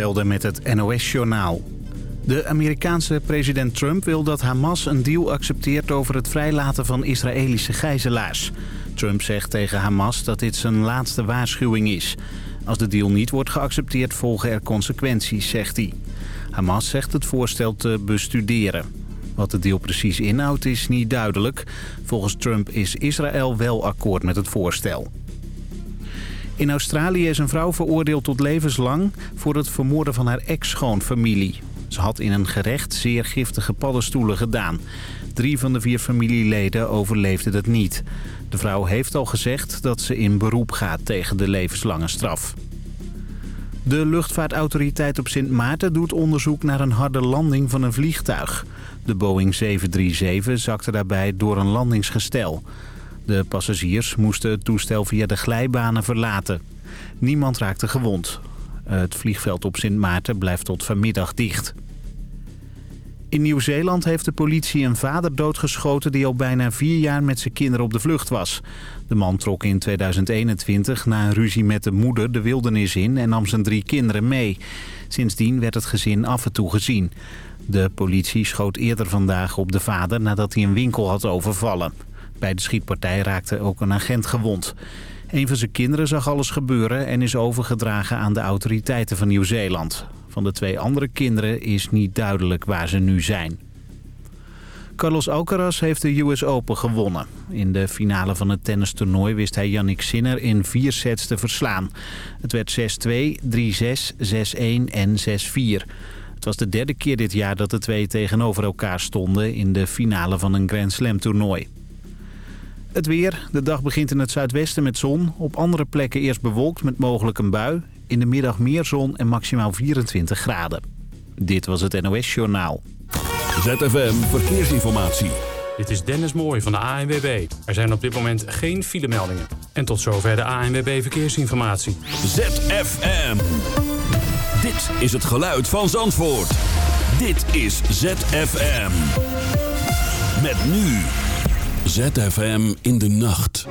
Velden met het NOS-journaal. De Amerikaanse president Trump wil dat Hamas een deal accepteert over het vrijlaten van Israëlische gijzelaars. Trump zegt tegen Hamas dat dit zijn laatste waarschuwing is. Als de deal niet wordt geaccepteerd volgen er consequenties, zegt hij. Hamas zegt het voorstel te bestuderen. Wat de deal precies inhoudt is niet duidelijk. Volgens Trump is Israël wel akkoord met het voorstel. In Australië is een vrouw veroordeeld tot levenslang voor het vermoorden van haar ex-schoonfamilie. Ze had in een gerecht zeer giftige paddenstoelen gedaan. Drie van de vier familieleden overleefden het niet. De vrouw heeft al gezegd dat ze in beroep gaat tegen de levenslange straf. De luchtvaartautoriteit op Sint Maarten doet onderzoek naar een harde landing van een vliegtuig. De Boeing 737 zakte daarbij door een landingsgestel. De passagiers moesten het toestel via de glijbanen verlaten. Niemand raakte gewond. Het vliegveld op Sint Maarten blijft tot vanmiddag dicht. In Nieuw-Zeeland heeft de politie een vader doodgeschoten... die al bijna vier jaar met zijn kinderen op de vlucht was. De man trok in 2021 na een ruzie met de moeder de wildernis in... en nam zijn drie kinderen mee. Sindsdien werd het gezin af en toe gezien. De politie schoot eerder vandaag op de vader nadat hij een winkel had overvallen. Bij de schietpartij raakte ook een agent gewond. Een van zijn kinderen zag alles gebeuren en is overgedragen aan de autoriteiten van Nieuw-Zeeland. Van de twee andere kinderen is niet duidelijk waar ze nu zijn. Carlos Alcaraz heeft de US Open gewonnen. In de finale van het tennistoernooi wist hij Yannick Sinner in vier sets te verslaan. Het werd 6-2, 3-6, 6-1 en 6-4. Het was de derde keer dit jaar dat de twee tegenover elkaar stonden in de finale van een Grand Slam toernooi. Het weer. De dag begint in het zuidwesten met zon. Op andere plekken eerst bewolkt met mogelijk een bui. In de middag meer zon en maximaal 24 graden. Dit was het NOS Journaal. ZFM Verkeersinformatie. Dit is Dennis Mooij van de ANWB. Er zijn op dit moment geen filemeldingen. En tot zover de ANWB Verkeersinformatie. ZFM. Dit is het geluid van Zandvoort. Dit is ZFM. Met nu... ZFM in de nacht.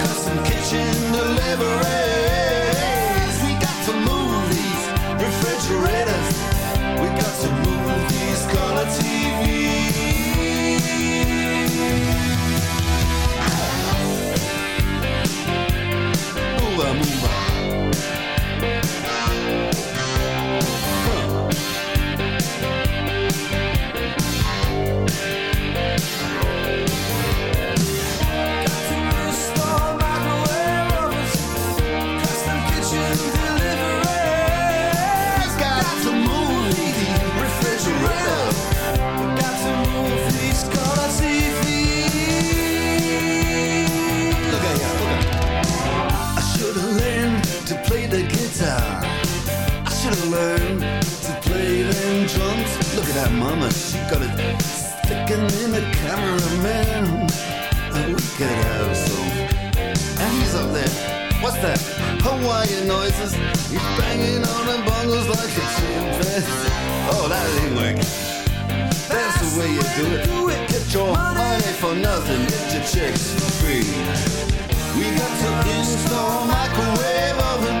Custom kitchen delivery. Mama, she got it sticking in the cameraman. We could have some. And he's up there. What's that? Hawaiian noises. He's banging on the bongos like a chimpanzee. Oh, that ain't working. That's the way you do it. Get your money for nothing. Get your chicks free. We got to install microwave oven,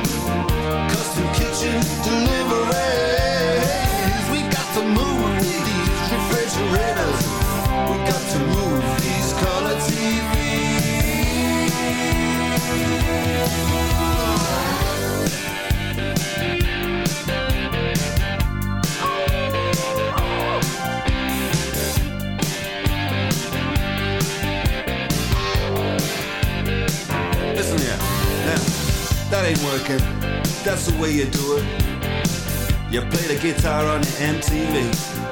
custom kitchen deliveries. We got to move That's the way you do it. You play the guitar on the MTV.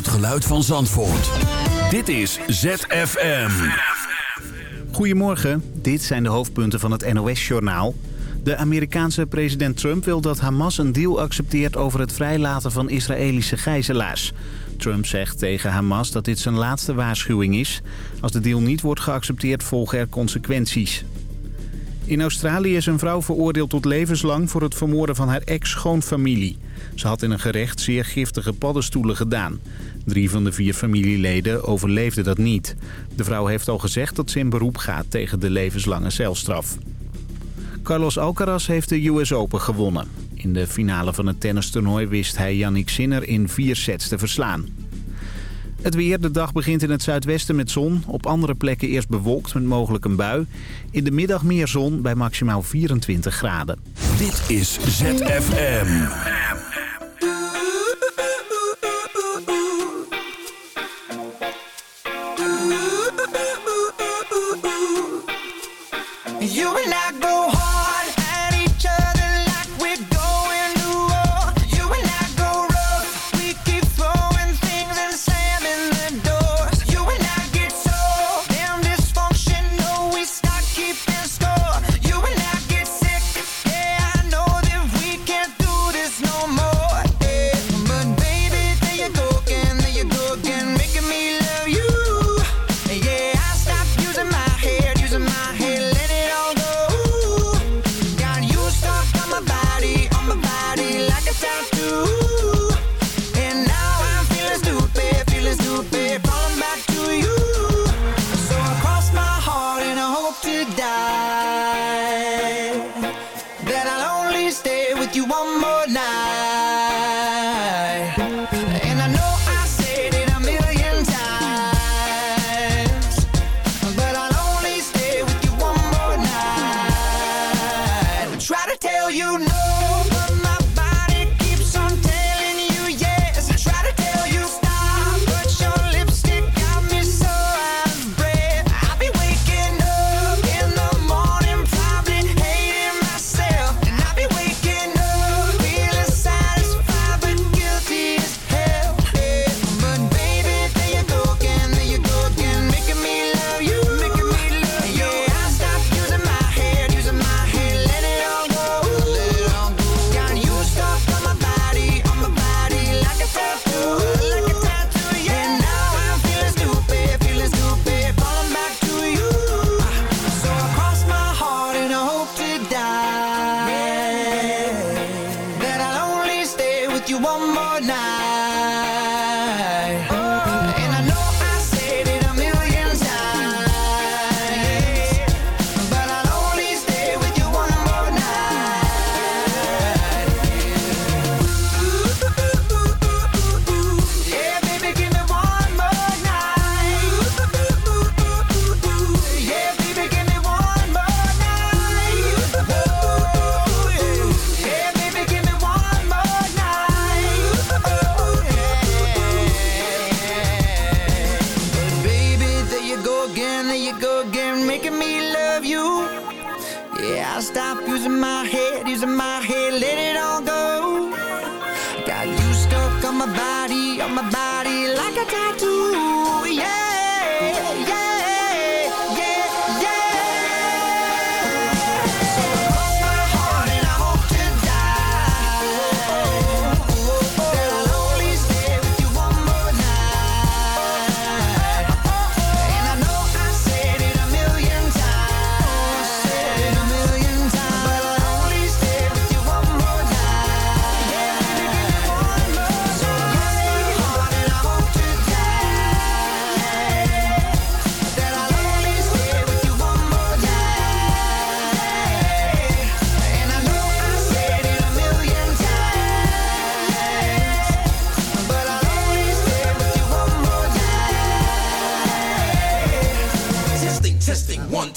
het geluid van Zandvoort. Dit is ZFM. Goedemorgen, dit zijn de hoofdpunten van het NOS-journaal. De Amerikaanse president Trump wil dat Hamas een deal accepteert over het vrijlaten van Israëlische gijzelaars. Trump zegt tegen Hamas dat dit zijn laatste waarschuwing is. Als de deal niet wordt geaccepteerd volgen er consequenties. In Australië is een vrouw veroordeeld tot levenslang voor het vermoorden van haar ex-schoonfamilie. Ze had in een gerecht zeer giftige paddenstoelen gedaan. Drie van de vier familieleden overleefden dat niet. De vrouw heeft al gezegd dat ze in beroep gaat tegen de levenslange celstraf. Carlos Alcaraz heeft de US Open gewonnen. In de finale van het tennistoernooi wist hij Yannick Sinner in vier sets te verslaan. Het weer, de dag begint in het zuidwesten met zon. Op andere plekken eerst bewolkt met mogelijk een bui. In de middag meer zon bij maximaal 24 graden. Dit is ZFM.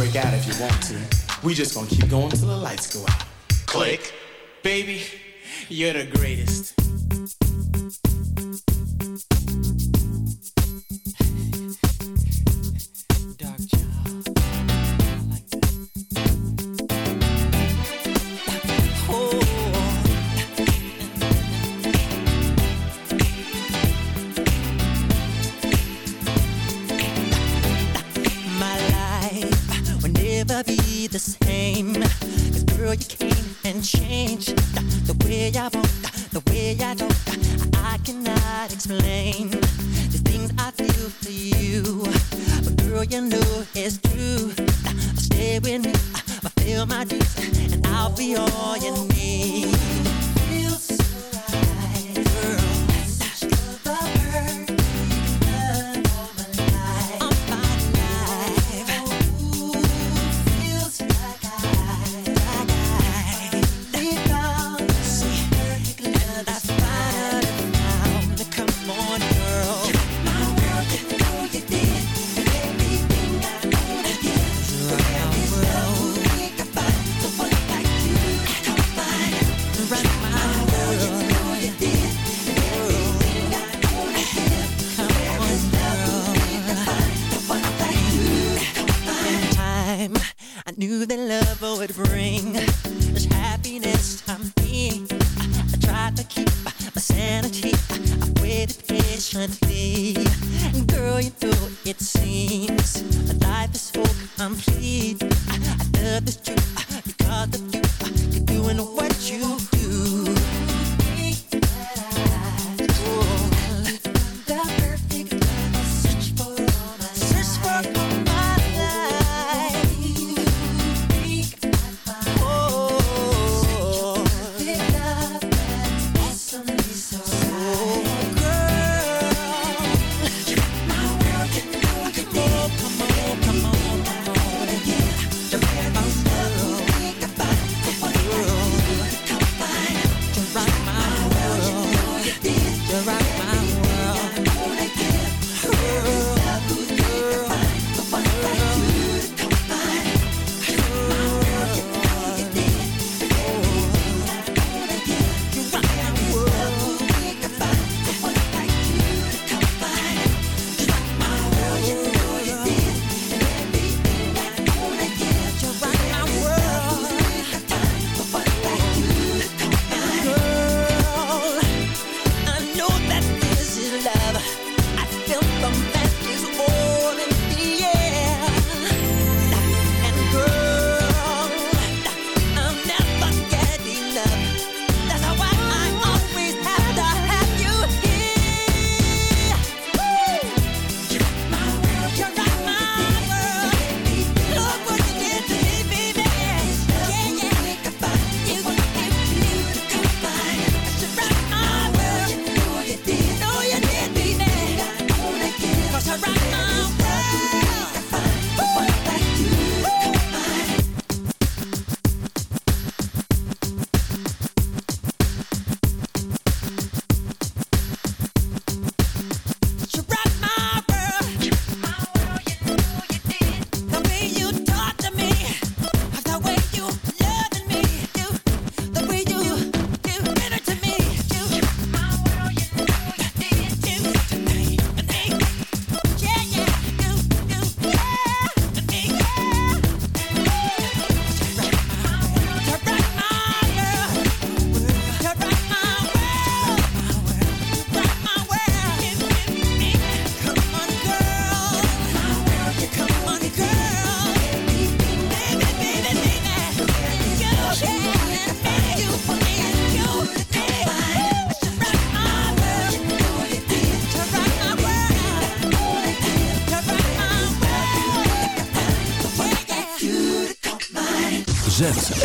break out if you want to. We just gonna keep going till the lights go out. Click. Baby, you're the greatest.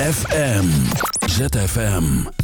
ZFM. ZFM.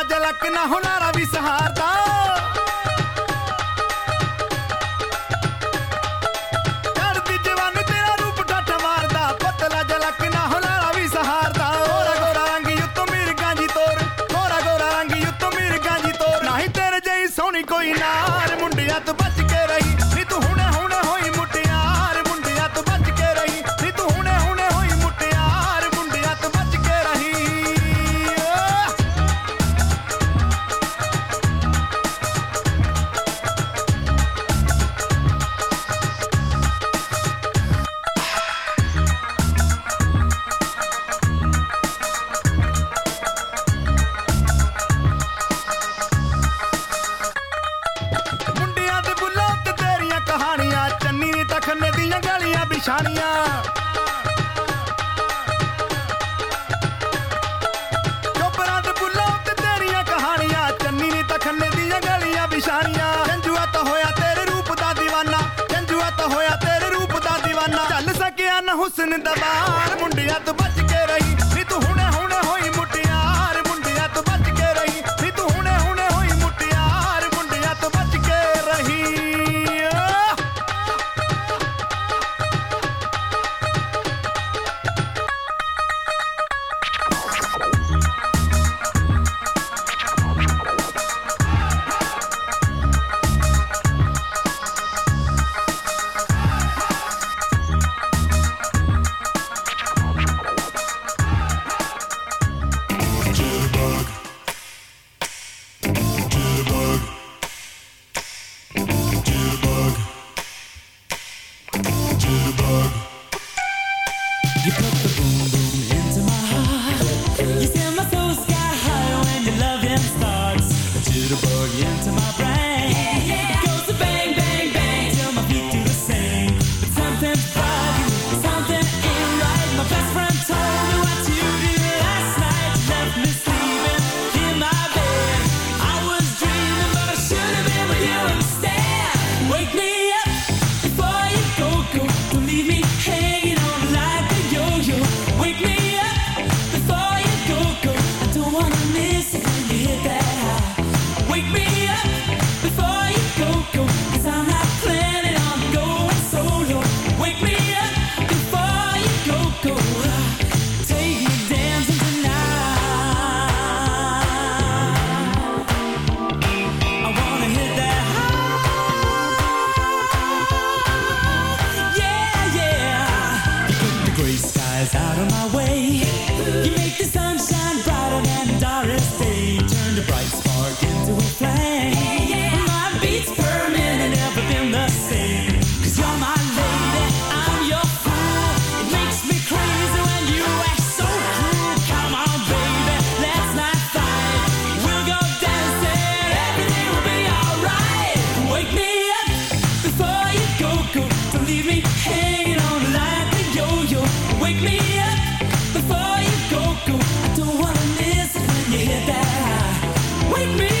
ਜਲਕ ਨਾ ਹੁਨਾਰਾ ਵੀ ਸਹਾਰਦਾ Wake me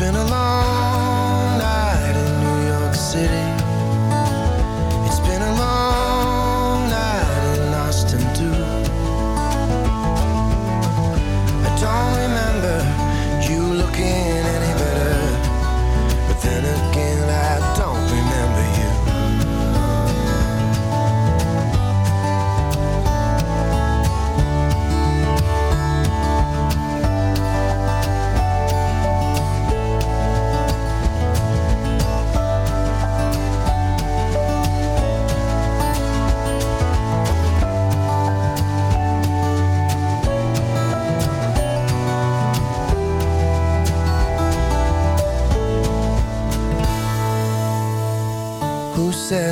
Been a long